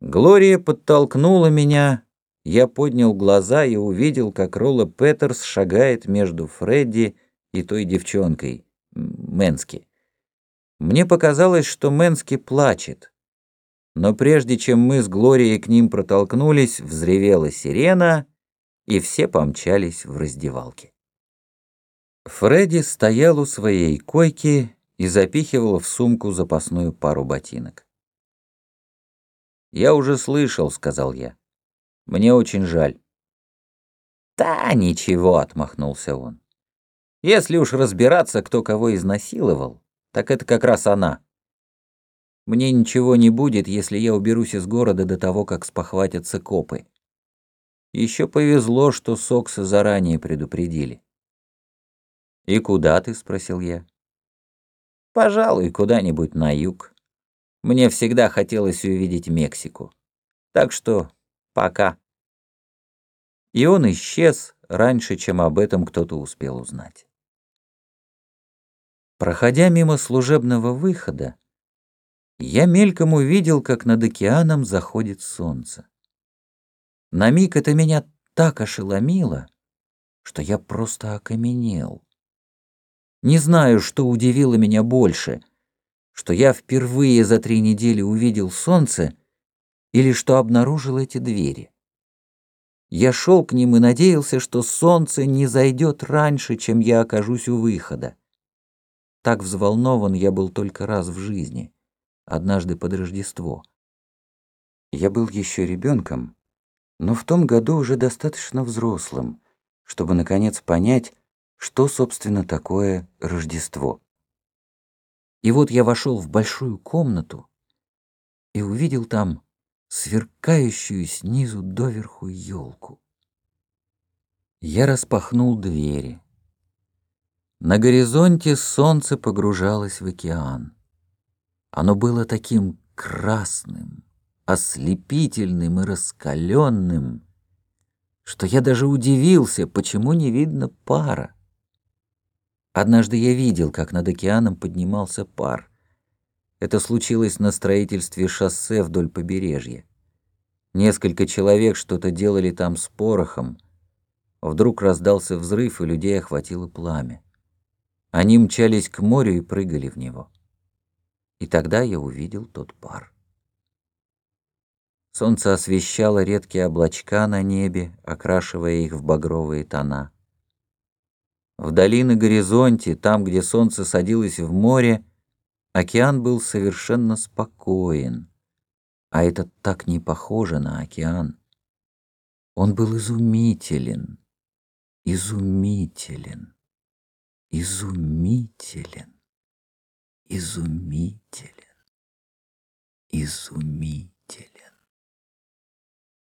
Глория подтолкнула меня, я поднял глаза и увидел, как Ролла Петерс шагает между Фредди и той девчонкой, Мэнски. Мне показалось, что Мэнски плачет. Но прежде чем мы с Глорией к ним протолкнулись, взревела сирена, и все помчались в раздевалке. Фредди стоял у своей койки и запихивал в сумку запасную пару ботинок. «Я уже слышал», — сказал я. «Мне очень жаль». «Да ничего», — отмахнулся он. «Если уж разбираться, кто кого изнасиловал, так это как раз она. Мне ничего не будет, если я уберусь из города до того, как спохватятся копы. Еще повезло, что Сокса заранее предупредили». «И куда ты?» — спросил я. «Пожалуй, куда-нибудь на юг. Мне всегда хотелось увидеть Мексику. Так что пока. И он исчез раньше, чем об этом кто-то успел узнать. Проходя мимо служебного выхода, я мельком увидел, как над океаном заходит солнце. На миг это меня так ошеломило, что я просто окаменел. Не знаю, что удивило меня больше — что я впервые за три недели увидел солнце или что обнаружил эти двери. Я шел к ним и надеялся, что солнце не зайдет раньше, чем я окажусь у выхода. Так взволнован я был только раз в жизни, однажды под Рождество. Я был еще ребенком, но в том году уже достаточно взрослым, чтобы наконец понять, что, собственно, такое Рождество. И вот я вошел в большую комнату и увидел там сверкающую снизу доверху елку. Я распахнул двери. На горизонте солнце погружалось в океан. Оно было таким красным, ослепительным и раскаленным, что я даже удивился, почему не видно пара. Однажды я видел, как над океаном поднимался пар. Это случилось на строительстве шоссе вдоль побережья. Несколько человек что-то делали там с порохом. Вдруг раздался взрыв, и людей охватило пламя. Они мчались к морю и прыгали в него. И тогда я увидел тот пар. Солнце освещало редкие облачка на небе, окрашивая их в багровые тона. Вдали на горизонте, там, где солнце садилось в море, океан был совершенно спокоен. А это так не похоже на океан. Он был изумителен, изумителен, изумителен, изумителен, изумителен.